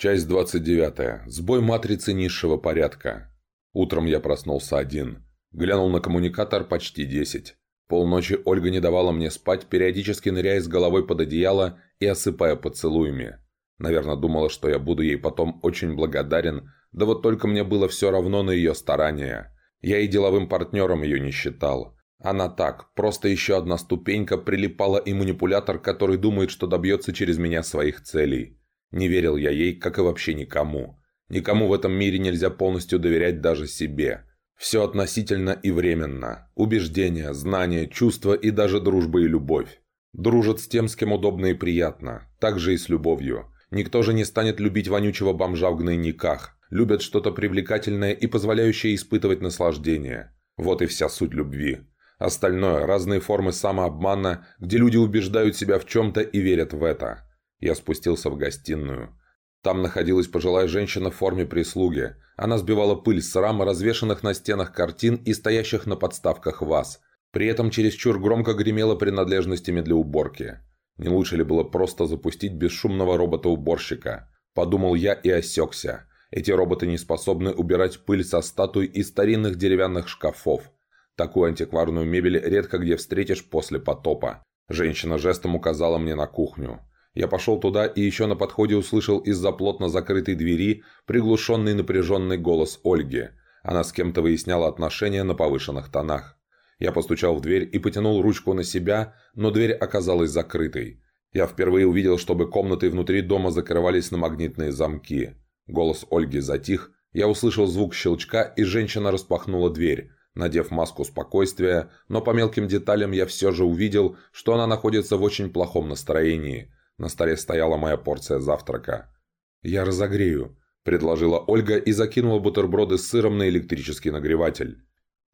Часть 29. Сбой матрицы низшего порядка. Утром я проснулся один. Глянул на коммуникатор почти 10. Полночи Ольга не давала мне спать, периодически ныряя с головой под одеяло и осыпая поцелуями. Наверное, думала, что я буду ей потом очень благодарен, да вот только мне было все равно на ее старания. Я и деловым партнером ее не считал. Она так, просто еще одна ступенька, прилипала и манипулятор, который думает, что добьется через меня своих целей. Не верил я ей, как и вообще никому. Никому в этом мире нельзя полностью доверять даже себе. Все относительно и временно. Убеждения, знания, чувства и даже дружба и любовь. Дружат с тем, с кем удобно и приятно. Так же и с любовью. Никто же не станет любить вонючего бомжа в гнойниках. Любят что-то привлекательное и позволяющее испытывать наслаждение. Вот и вся суть любви. Остальное – разные формы самообмана, где люди убеждают себя в чем-то и верят в это. Я спустился в гостиную. Там находилась пожилая женщина в форме прислуги. Она сбивала пыль с рам, развешанных на стенах картин и стоящих на подставках ваз. При этом чересчур громко гремела принадлежностями для уборки. Не лучше ли было просто запустить бесшумного робота-уборщика? Подумал я и осекся. Эти роботы не способны убирать пыль со статуй и старинных деревянных шкафов. Такую антикварную мебель редко где встретишь после потопа. Женщина жестом указала мне на кухню. Я пошел туда и еще на подходе услышал из-за плотно закрытой двери приглушенный напряженный голос Ольги. Она с кем-то выясняла отношения на повышенных тонах. Я постучал в дверь и потянул ручку на себя, но дверь оказалась закрытой. Я впервые увидел, чтобы комнаты внутри дома закрывались на магнитные замки. Голос Ольги затих, я услышал звук щелчка, и женщина распахнула дверь, надев маску спокойствия, но по мелким деталям я все же увидел, что она находится в очень плохом настроении – на столе стояла моя порция завтрака. «Я разогрею», – предложила Ольга и закинула бутерброды с сыром на электрический нагреватель.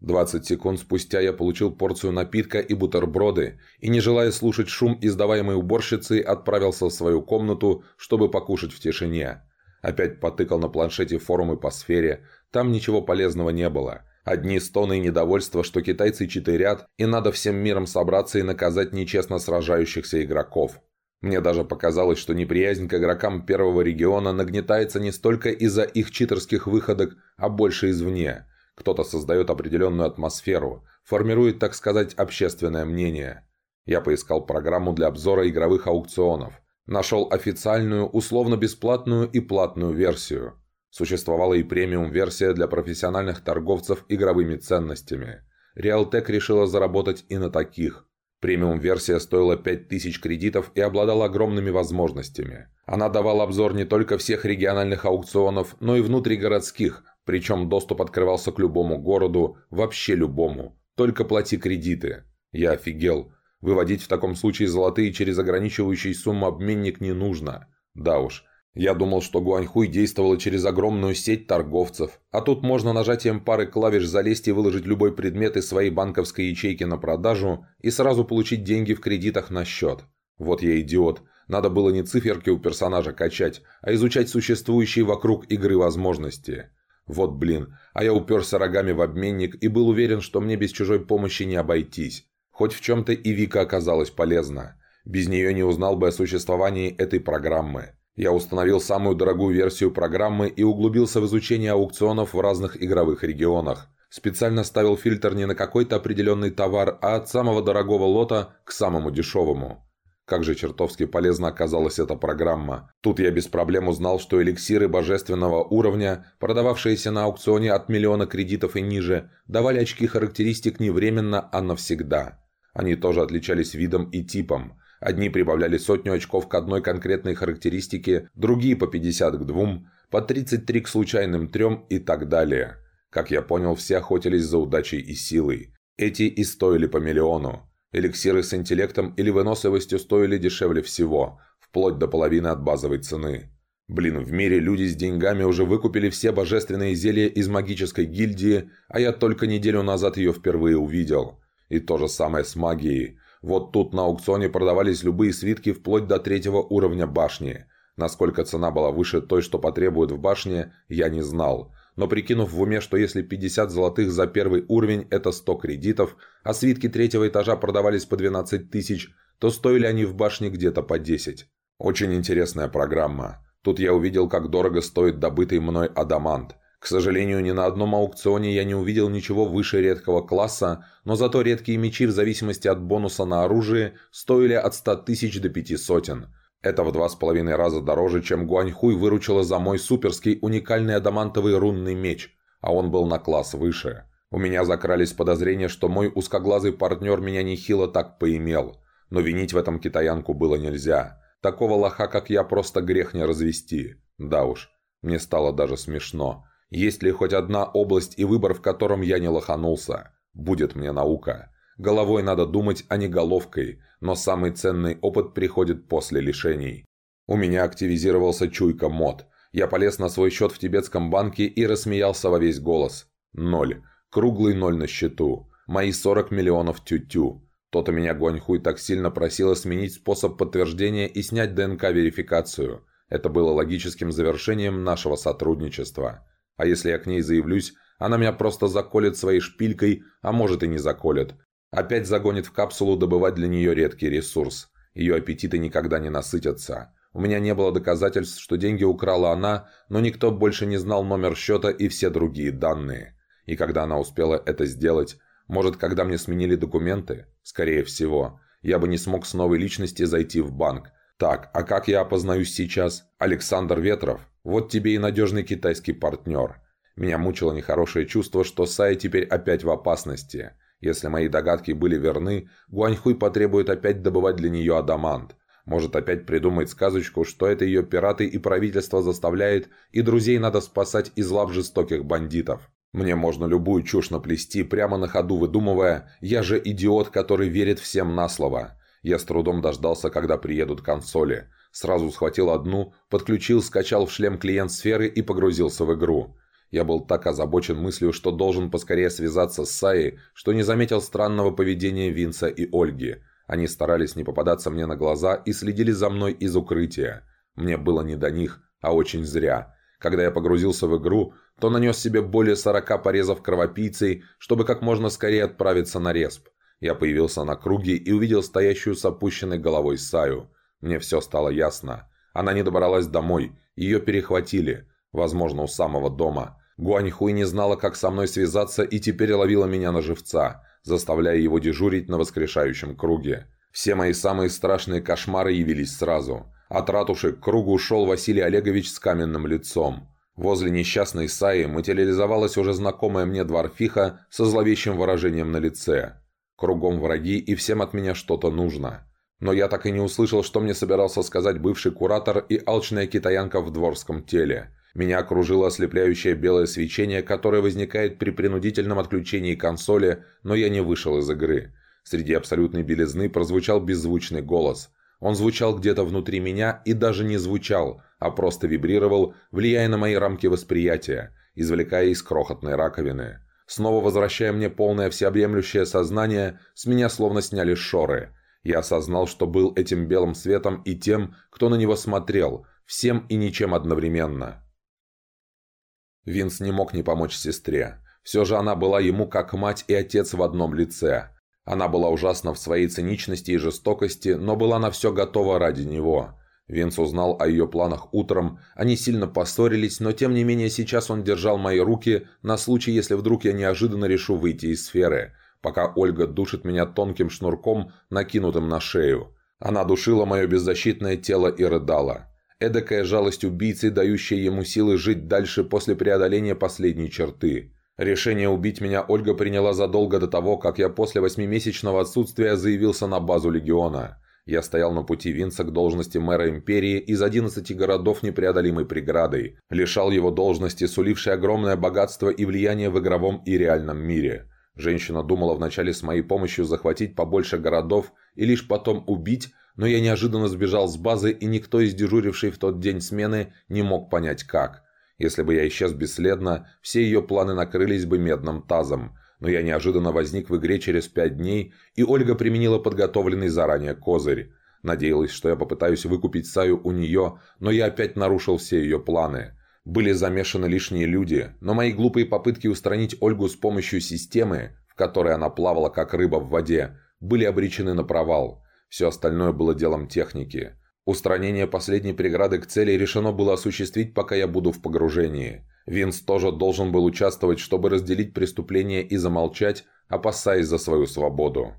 20 секунд спустя я получил порцию напитка и бутерброды, и, не желая слушать шум, издаваемой уборщицей, отправился в свою комнату, чтобы покушать в тишине. Опять потыкал на планшете форумы по сфере, там ничего полезного не было. Одни стоны и недовольство, что китайцы читерят, и надо всем миром собраться и наказать нечестно сражающихся игроков. Мне даже показалось, что неприязнь к игрокам первого региона нагнетается не столько из-за их читерских выходок, а больше извне. Кто-то создает определенную атмосферу, формирует, так сказать, общественное мнение. Я поискал программу для обзора игровых аукционов. Нашел официальную, условно-бесплатную и платную версию. Существовала и премиум-версия для профессиональных торговцев игровыми ценностями. Realtek решила заработать и на таких. Премиум-версия стоила 5000 кредитов и обладала огромными возможностями. Она давала обзор не только всех региональных аукционов, но и внутригородских, причем доступ открывался к любому городу, вообще любому. Только плати кредиты. Я офигел. Выводить в таком случае золотые через ограничивающий сумму обменник не нужно. Да уж, я думал, что Гуаньхуй действовала через огромную сеть торговцев, а тут можно нажатием пары клавиш залезть и выложить любой предмет из своей банковской ячейки на продажу и сразу получить деньги в кредитах на счет. Вот я идиот. Надо было не циферки у персонажа качать, а изучать существующие вокруг игры возможности. Вот блин, а я уперся рогами в обменник и был уверен, что мне без чужой помощи не обойтись. Хоть в чем-то и Вика оказалась полезна. Без нее не узнал бы о существовании этой программы. Я установил самую дорогую версию программы и углубился в изучение аукционов в разных игровых регионах. Специально ставил фильтр не на какой-то определенный товар, а от самого дорогого лота к самому дешевому. Как же чертовски полезна оказалась эта программа. Тут я без проблем узнал, что эликсиры божественного уровня, продававшиеся на аукционе от миллиона кредитов и ниже, давали очки характеристик не временно, а навсегда. Они тоже отличались видом и типом – Одни прибавляли сотню очков к одной конкретной характеристике, другие по 50 к двум, по 33 к случайным трем и так далее. Как я понял, все охотились за удачей и силой. Эти и стоили по миллиону. Эликсиры с интеллектом или выносливостью стоили дешевле всего, вплоть до половины от базовой цены. Блин, в мире люди с деньгами уже выкупили все божественные зелья из магической гильдии, а я только неделю назад ее впервые увидел. И то же самое с магией. Вот тут на аукционе продавались любые свитки вплоть до третьего уровня башни. Насколько цена была выше той, что потребуют в башне, я не знал. Но прикинув в уме, что если 50 золотых за первый уровень – это 100 кредитов, а свитки третьего этажа продавались по 12 тысяч, то стоили они в башне где-то по 10. Очень интересная программа. Тут я увидел, как дорого стоит добытый мной адамант. К сожалению, ни на одном аукционе я не увидел ничего выше редкого класса, но зато редкие мечи в зависимости от бонуса на оружие стоили от 100 тысяч до пяти сотен. Это в два с половиной раза дороже, чем Гуаньхуй выручила за мой суперский уникальный адамантовый рунный меч, а он был на класс выше. У меня закрались подозрения, что мой узкоглазый партнер меня нехило так поимел, но винить в этом китаянку было нельзя. Такого лоха, как я, просто грех не развести. Да уж, мне стало даже смешно. Есть ли хоть одна область и выбор, в котором я не лоханулся? Будет мне наука. Головой надо думать, а не головкой, но самый ценный опыт приходит после лишений. У меня активизировался чуйка мод. Я полез на свой счет в тибетском банке и рассмеялся во весь голос. Ноль. Круглый ноль на счету. Мои 40 миллионов тю-тю. То-то меня Гуаньхуй так сильно просила сменить способ подтверждения и снять ДНК-верификацию. Это было логическим завершением нашего сотрудничества. А если я к ней заявлюсь, она меня просто заколет своей шпилькой, а может и не заколет. Опять загонит в капсулу добывать для нее редкий ресурс. Ее аппетиты никогда не насытятся. У меня не было доказательств, что деньги украла она, но никто больше не знал номер счета и все другие данные. И когда она успела это сделать, может, когда мне сменили документы? Скорее всего. Я бы не смог с новой личности зайти в банк. Так, а как я опознаюсь сейчас? Александр Ветров? Вот тебе и надежный китайский партнер. Меня мучило нехорошее чувство, что Сай теперь опять в опасности. Если мои догадки были верны, Гуаньхуй потребует опять добывать для нее адамант. Может опять придумать сказочку, что это ее пираты и правительство заставляет, и друзей надо спасать из лап жестоких бандитов. Мне можно любую чушь наплести, прямо на ходу выдумывая «я же идиот, который верит всем на слово». Я с трудом дождался, когда приедут консоли. Сразу схватил одну, подключил, скачал в шлем клиент сферы и погрузился в игру. Я был так озабочен мыслью, что должен поскорее связаться с Саей, что не заметил странного поведения Винса и Ольги. Они старались не попадаться мне на глаза и следили за мной из укрытия. Мне было не до них, а очень зря. Когда я погрузился в игру, то нанес себе более 40 порезов кровопийцей, чтобы как можно скорее отправиться на респ. Я появился на круге и увидел стоящую с опущенной головой Саю. Мне все стало ясно. Она не добралась домой. Ее перехватили. Возможно, у самого дома. Гуаньхуй не знала, как со мной связаться, и теперь ловила меня на живца, заставляя его дежурить на воскрешающем круге. Все мои самые страшные кошмары явились сразу. От ратуши к кругу ушел Василий Олегович с каменным лицом. Возле несчастной Саи материализовалась уже знакомая мне дворфиха со зловещим выражением на лице. Кругом враги, и всем от меня что-то нужно. Но я так и не услышал, что мне собирался сказать бывший куратор и алчная китаянка в дворском теле. Меня окружило ослепляющее белое свечение, которое возникает при принудительном отключении консоли, но я не вышел из игры. Среди абсолютной белизны прозвучал беззвучный голос. Он звучал где-то внутри меня и даже не звучал, а просто вибрировал, влияя на мои рамки восприятия, извлекая из крохотной раковины. Снова возвращая мне полное всеобъемлющее сознание, с меня словно сняли шоры – я осознал, что был этим белым светом и тем, кто на него смотрел, всем и ничем одновременно. Винс не мог не помочь сестре. Все же она была ему как мать и отец в одном лице. Она была ужасна в своей циничности и жестокости, но была на все готова ради него. Винс узнал о ее планах утром, они сильно поссорились, но тем не менее сейчас он держал мои руки на случай, если вдруг я неожиданно решу выйти из сферы – пока Ольга душит меня тонким шнурком, накинутым на шею. Она душила мое беззащитное тело и рыдала. Эдакая жалость убийцы, дающая ему силы жить дальше после преодоления последней черты. Решение убить меня Ольга приняла задолго до того, как я после восьмимесячного отсутствия заявился на базу Легиона. Я стоял на пути Винса к должности мэра Империи из 11 городов непреодолимой преградой, лишал его должности, сулившей огромное богатство и влияние в игровом и реальном мире – Женщина думала вначале с моей помощью захватить побольше городов и лишь потом убить, но я неожиданно сбежал с базы, и никто из дежурившей в тот день смены не мог понять как. Если бы я исчез бесследно, все ее планы накрылись бы медным тазом. Но я неожиданно возник в игре через пять дней, и Ольга применила подготовленный заранее козырь. Надеялась, что я попытаюсь выкупить Саю у нее, но я опять нарушил все ее планы. Были замешаны лишние люди, но мои глупые попытки устранить Ольгу с помощью системы, в которой она плавала как рыба в воде, были обречены на провал. Все остальное было делом техники. Устранение последней преграды к цели решено было осуществить, пока я буду в погружении. Винс тоже должен был участвовать, чтобы разделить преступление и замолчать, опасаясь за свою свободу.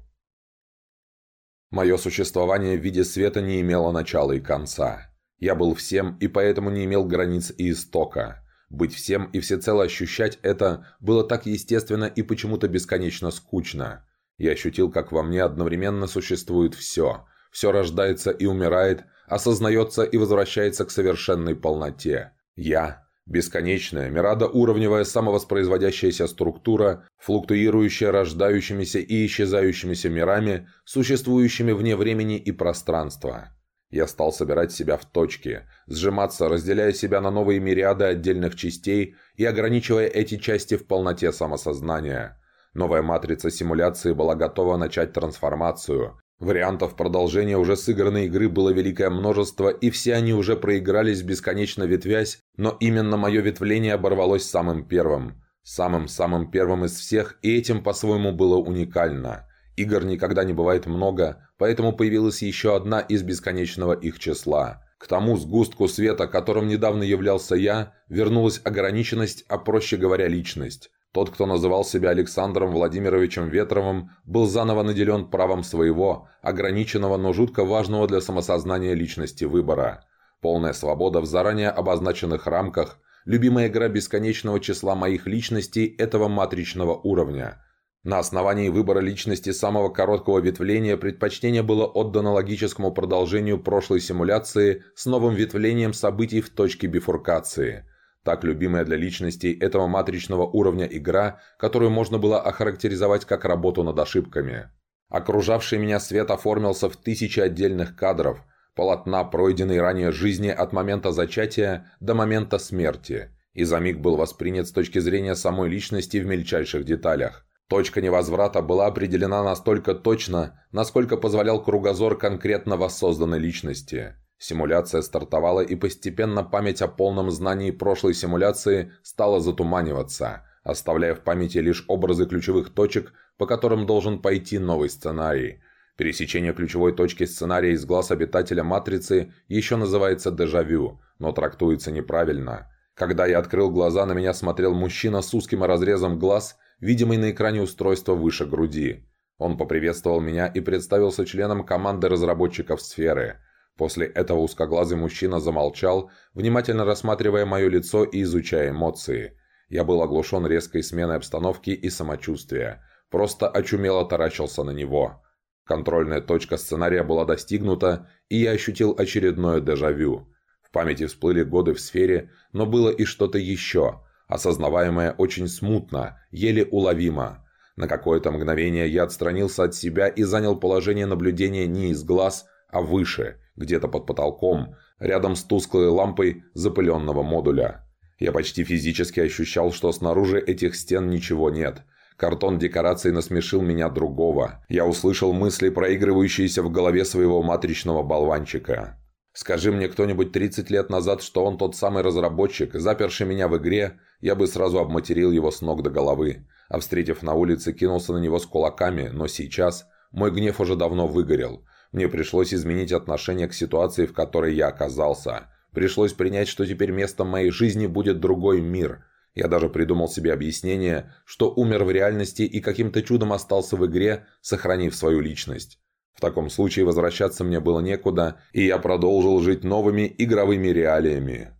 Мое существование в виде света не имело начала и конца. Я был всем и поэтому не имел границ и истока. Быть всем и всецело ощущать это было так естественно и почему-то бесконечно скучно. Я ощутил, как во мне одновременно существует все. Все рождается и умирает, осознается и возвращается к совершенной полноте. Я Бесконечная, мирадоуровневая самовоспроизводящаяся структура, флуктуирующая рождающимися и исчезающимися мирами, существующими вне времени и пространства. Я стал собирать себя в точки, сжиматься, разделяя себя на новые мириады отдельных частей и ограничивая эти части в полноте самосознания. Новая матрица симуляции была готова начать трансформацию, Вариантов продолжения уже сыгранной игры было великое множество, и все они уже проигрались бесконечно ветвясь, но именно мое ветвление оборвалось самым первым. Самым-самым первым из всех, и этим по-своему было уникально. Игр никогда не бывает много, поэтому появилась еще одна из бесконечного их числа. К тому сгустку света, которым недавно являлся я, вернулась ограниченность, а проще говоря личность. Тот, кто называл себя Александром Владимировичем Ветровым, был заново наделен правом своего, ограниченного, но жутко важного для самосознания личности выбора. Полная свобода в заранее обозначенных рамках, любимая игра бесконечного числа моих личностей этого матричного уровня. На основании выбора личности самого короткого ветвления предпочтение было отдано логическому продолжению прошлой симуляции с новым ветвлением событий в точке бифуркации – так любимая для личностей этого матричного уровня игра, которую можно было охарактеризовать как работу над ошибками. Окружавший меня свет оформился в тысячи отдельных кадров, полотна пройденной ранее жизни от момента зачатия до момента смерти, и за миг был воспринят с точки зрения самой личности в мельчайших деталях. Точка невозврата была определена настолько точно, насколько позволял кругозор конкретно воссозданной личности – Симуляция стартовала, и постепенно память о полном знании прошлой симуляции стала затуманиваться, оставляя в памяти лишь образы ключевых точек, по которым должен пойти новый сценарий. Пересечение ключевой точки сценария из глаз обитателя Матрицы еще называется дежавю, но трактуется неправильно. Когда я открыл глаза, на меня смотрел мужчина с узким разрезом глаз, видимый на экране устройства выше груди. Он поприветствовал меня и представился членом команды разработчиков сферы – После этого узкоглазый мужчина замолчал, внимательно рассматривая мое лицо и изучая эмоции. Я был оглушен резкой сменой обстановки и самочувствия. Просто очумело таращился на него. Контрольная точка сценария была достигнута, и я ощутил очередное дежавю. В памяти всплыли годы в сфере, но было и что-то еще, осознаваемое очень смутно, еле уловимо. На какое-то мгновение я отстранился от себя и занял положение наблюдения не из глаз, а выше – где-то под потолком, рядом с тусклой лампой запыленного модуля. Я почти физически ощущал, что снаружи этих стен ничего нет. Картон декораций насмешил меня другого. Я услышал мысли, проигрывающиеся в голове своего матричного болванчика. Скажи мне кто-нибудь 30 лет назад, что он тот самый разработчик, заперший меня в игре, я бы сразу обматерил его с ног до головы. А встретив на улице, кинулся на него с кулаками, но сейчас мой гнев уже давно выгорел. Мне пришлось изменить отношение к ситуации, в которой я оказался. Пришлось принять, что теперь местом моей жизни будет другой мир. Я даже придумал себе объяснение, что умер в реальности и каким-то чудом остался в игре, сохранив свою личность. В таком случае возвращаться мне было некуда, и я продолжил жить новыми игровыми реалиями.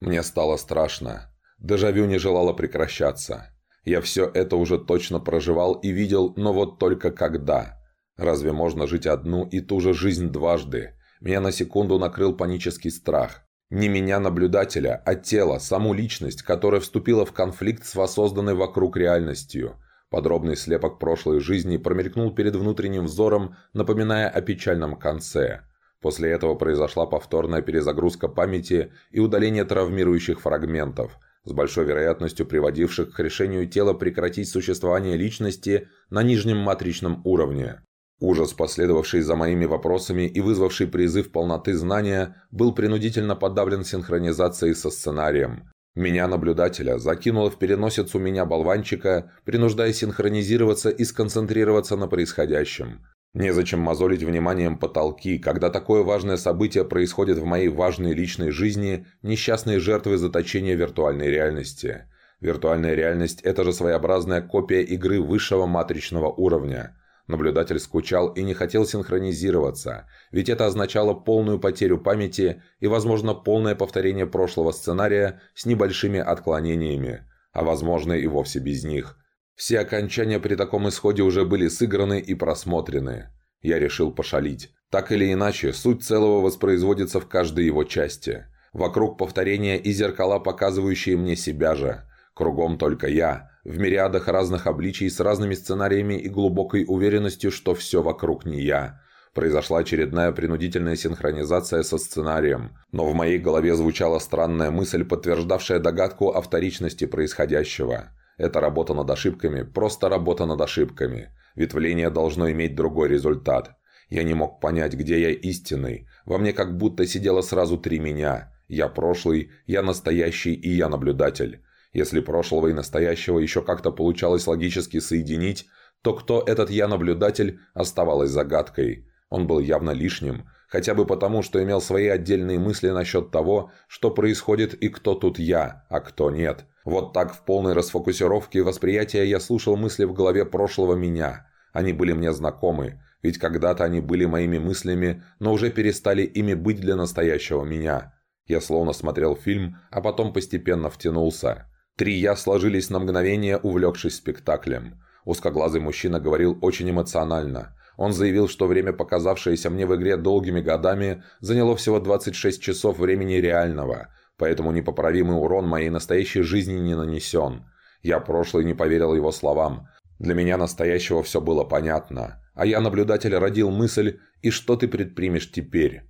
Мне стало страшно. Дежавю не желало прекращаться. Я все это уже точно проживал и видел, но вот только когда. Разве можно жить одну и ту же жизнь дважды? Меня на секунду накрыл панический страх. Не меня наблюдателя, а тело, саму личность, которая вступила в конфликт с воссозданной вокруг реальностью. Подробный слепок прошлой жизни промелькнул перед внутренним взором, напоминая о печальном конце. После этого произошла повторная перезагрузка памяти и удаление травмирующих фрагментов, с большой вероятностью приводивших к решению тела прекратить существование личности на нижнем матричном уровне. Ужас, последовавший за моими вопросами и вызвавший призыв полноты знания, был принудительно подавлен синхронизацией со сценарием. Меня, наблюдателя, закинуло в переносицу меня болванчика, принуждая синхронизироваться и сконцентрироваться на происходящем. Незачем мозолить вниманием потолки, когда такое важное событие происходит в моей важной личной жизни, несчастные жертвы заточения виртуальной реальности. Виртуальная реальность – это же своеобразная копия игры высшего матричного уровня. Наблюдатель скучал и не хотел синхронизироваться, ведь это означало полную потерю памяти и, возможно, полное повторение прошлого сценария с небольшими отклонениями, а возможно и вовсе без них – все окончания при таком исходе уже были сыграны и просмотрены. Я решил пошалить. Так или иначе, суть целого воспроизводится в каждой его части. Вокруг повторения и зеркала, показывающие мне себя же. Кругом только я, в мириадах разных обличий с разными сценариями и глубокой уверенностью, что все вокруг не я. Произошла очередная принудительная синхронизация со сценарием, но в моей голове звучала странная мысль, подтверждавшая догадку о вторичности происходящего. Это работа над ошибками, просто работа над ошибками. Ветвление должно иметь другой результат. Я не мог понять, где я истинный. Во мне как будто сидело сразу три меня. Я прошлый, я настоящий и я наблюдатель. Если прошлого и настоящего еще как-то получалось логически соединить, то кто этот я-наблюдатель оставалось загадкой. Он был явно лишним, хотя бы потому, что имел свои отдельные мысли насчет того, что происходит и кто тут я, а кто нет – вот так в полной расфокусировке восприятия я слушал мысли в голове прошлого меня. Они были мне знакомы, ведь когда-то они были моими мыслями, но уже перестали ими быть для настоящего меня. Я словно смотрел фильм, а потом постепенно втянулся. Три «я» сложились на мгновение, увлекшись спектаклем. Узкоглазый мужчина говорил очень эмоционально. Он заявил, что время, показавшееся мне в игре долгими годами, заняло всего 26 часов времени реального – поэтому непоправимый урон моей настоящей жизни не нанесен. Я прошлый не поверил его словам. Для меня настоящего все было понятно. А я, наблюдатель, родил мысль «И что ты предпримешь теперь?»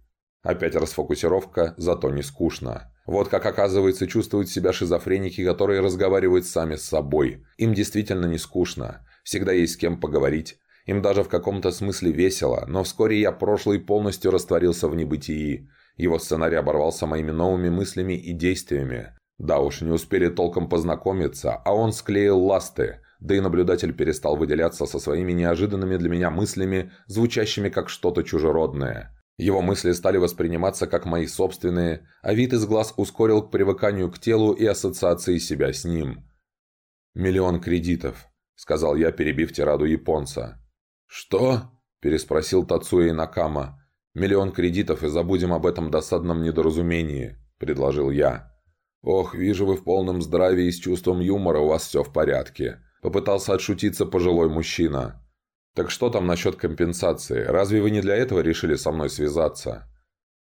Опять расфокусировка, зато не скучно. Вот как оказывается чувствуют себя шизофреники, которые разговаривают сами с собой. Им действительно не скучно. Всегда есть с кем поговорить. Им даже в каком-то смысле весело, но вскоре я прошлый полностью растворился в небытии. Его сценарий оборвался моими новыми мыслями и действиями. Да уж, не успели толком познакомиться, а он склеил ласты, да и наблюдатель перестал выделяться со своими неожиданными для меня мыслями, звучащими как что-то чужеродное. Его мысли стали восприниматься как мои собственные, а вид из глаз ускорил к привыканию к телу и ассоциации себя с ним. «Миллион кредитов», — сказал я, перебив тираду японца. «Что?» – переспросил Тацуя Накама. «Миллион кредитов и забудем об этом досадном недоразумении», – предложил я. «Ох, вижу, вы в полном здравии и с чувством юмора у вас все в порядке», – попытался отшутиться пожилой мужчина. «Так что там насчет компенсации? Разве вы не для этого решили со мной связаться?»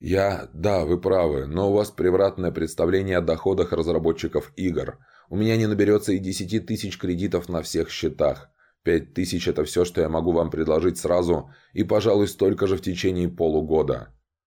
«Я... Да, вы правы, но у вас превратное представление о доходах разработчиков игр. У меня не наберется и десяти тысяч кредитов на всех счетах. Пять тысяч – это все, что я могу вам предложить сразу, и, пожалуй, столько же в течение полугода.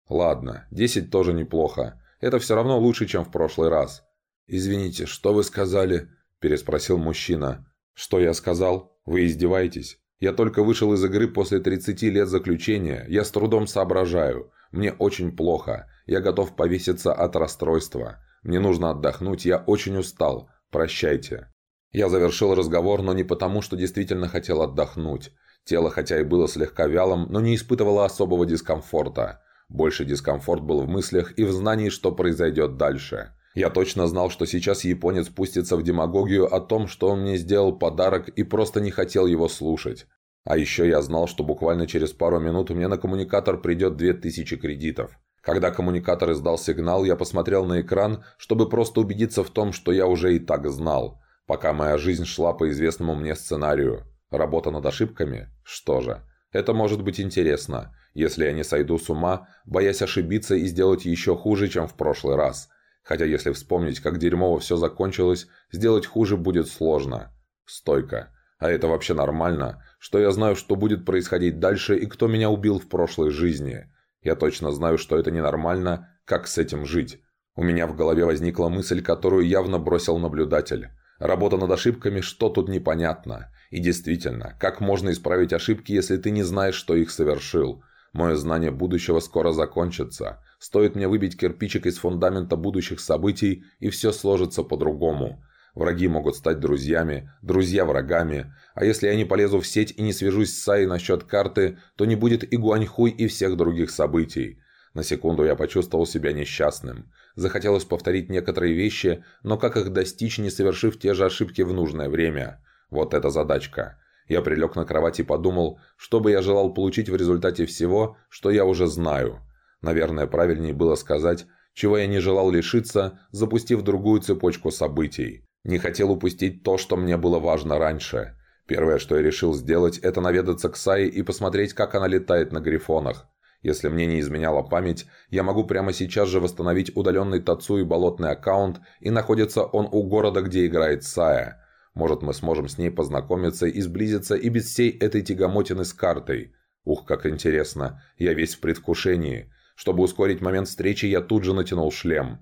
Ладно, десять тоже неплохо. Это все равно лучше, чем в прошлый раз. «Извините, что вы сказали?» – переспросил мужчина. «Что я сказал? Вы издеваетесь? Я только вышел из игры после 30 лет заключения. Я с трудом соображаю. Мне очень плохо. Я готов повеситься от расстройства. Мне нужно отдохнуть. Я очень устал. Прощайте». Я завершил разговор, но не потому, что действительно хотел отдохнуть. Тело хотя и было слегка вялым, но не испытывало особого дискомфорта. Больше дискомфорт был в мыслях и в знании, что произойдет дальше. Я точно знал, что сейчас японец пустится в демагогию о том, что он мне сделал подарок и просто не хотел его слушать. А еще я знал, что буквально через пару минут меня на коммуникатор придет 2000 кредитов. Когда коммуникатор издал сигнал, я посмотрел на экран, чтобы просто убедиться в том, что я уже и так знал. Пока моя жизнь шла по известному мне сценарию. Работа над ошибками? Что же, это может быть интересно, если я не сойду с ума, боясь ошибиться и сделать еще хуже, чем в прошлый раз. Хотя если вспомнить, как дерьмово все закончилось, сделать хуже будет сложно. Стойко. А это вообще нормально, что я знаю, что будет происходить дальше и кто меня убил в прошлой жизни. Я точно знаю, что это ненормально, как с этим жить. У меня в голове возникла мысль, которую явно бросил наблюдатель. Работа над ошибками, что тут непонятно. И действительно, как можно исправить ошибки, если ты не знаешь, что их совершил? Мое знание будущего скоро закончится. Стоит мне выбить кирпичик из фундамента будущих событий, и все сложится по-другому. Враги могут стать друзьями, друзья врагами. А если я не полезу в сеть и не свяжусь с Саей насчет карты, то не будет и Гуаньхуй, и всех других событий. На секунду я почувствовал себя несчастным. Захотелось повторить некоторые вещи, но как их достичь, не совершив те же ошибки в нужное время? Вот эта задачка. Я прилег на кровать и подумал, что бы я желал получить в результате всего, что я уже знаю. Наверное, правильнее было сказать, чего я не желал лишиться, запустив другую цепочку событий. Не хотел упустить то, что мне было важно раньше. Первое, что я решил сделать, это наведаться к Сае и посмотреть, как она летает на грифонах. Если мне не изменяла память, я могу прямо сейчас же восстановить удаленный Тацу и болотный аккаунт, и находится он у города, где играет Сая. Может, мы сможем с ней познакомиться и сблизиться и без всей этой тягомотины с картой. Ух, как интересно, я весь в предвкушении. Чтобы ускорить момент встречи, я тут же натянул шлем.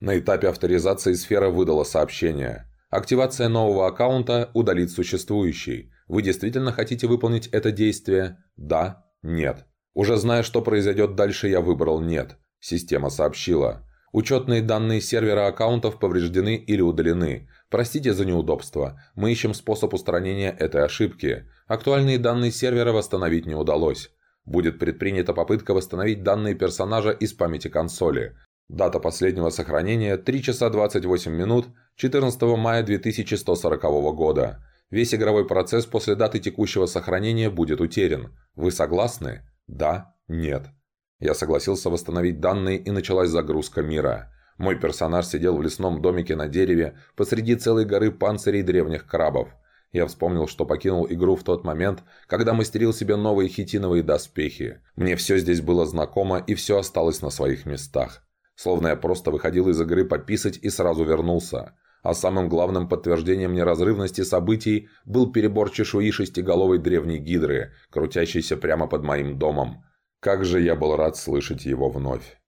На этапе авторизации сфера выдала сообщение. Активация нового аккаунта удалит существующий. Вы действительно хотите выполнить это действие? Да? Нет? Уже зная, что произойдет дальше, я выбрал «нет». Система сообщила. Учетные данные сервера аккаунтов повреждены или удалены. Простите за неудобство. Мы ищем способ устранения этой ошибки. Актуальные данные сервера восстановить не удалось. Будет предпринята попытка восстановить данные персонажа из памяти консоли. Дата последнего сохранения – 3 часа 28 минут 14 мая 2140 года. Весь игровой процесс после даты текущего сохранения будет утерян. Вы согласны? Да? Нет? Я согласился восстановить данные и началась загрузка мира. Мой персонаж сидел в лесном домике на дереве посреди целой горы панцирей древних крабов. Я вспомнил, что покинул игру в тот момент, когда мастерил себе новые хитиновые доспехи. Мне все здесь было знакомо и все осталось на своих местах. Словно я просто выходил из игры пописать и сразу вернулся. А самым главным подтверждением неразрывности событий был перебор чешуи шестиголовой древней гидры, крутящейся прямо под моим домом. Как же я был рад слышать его вновь.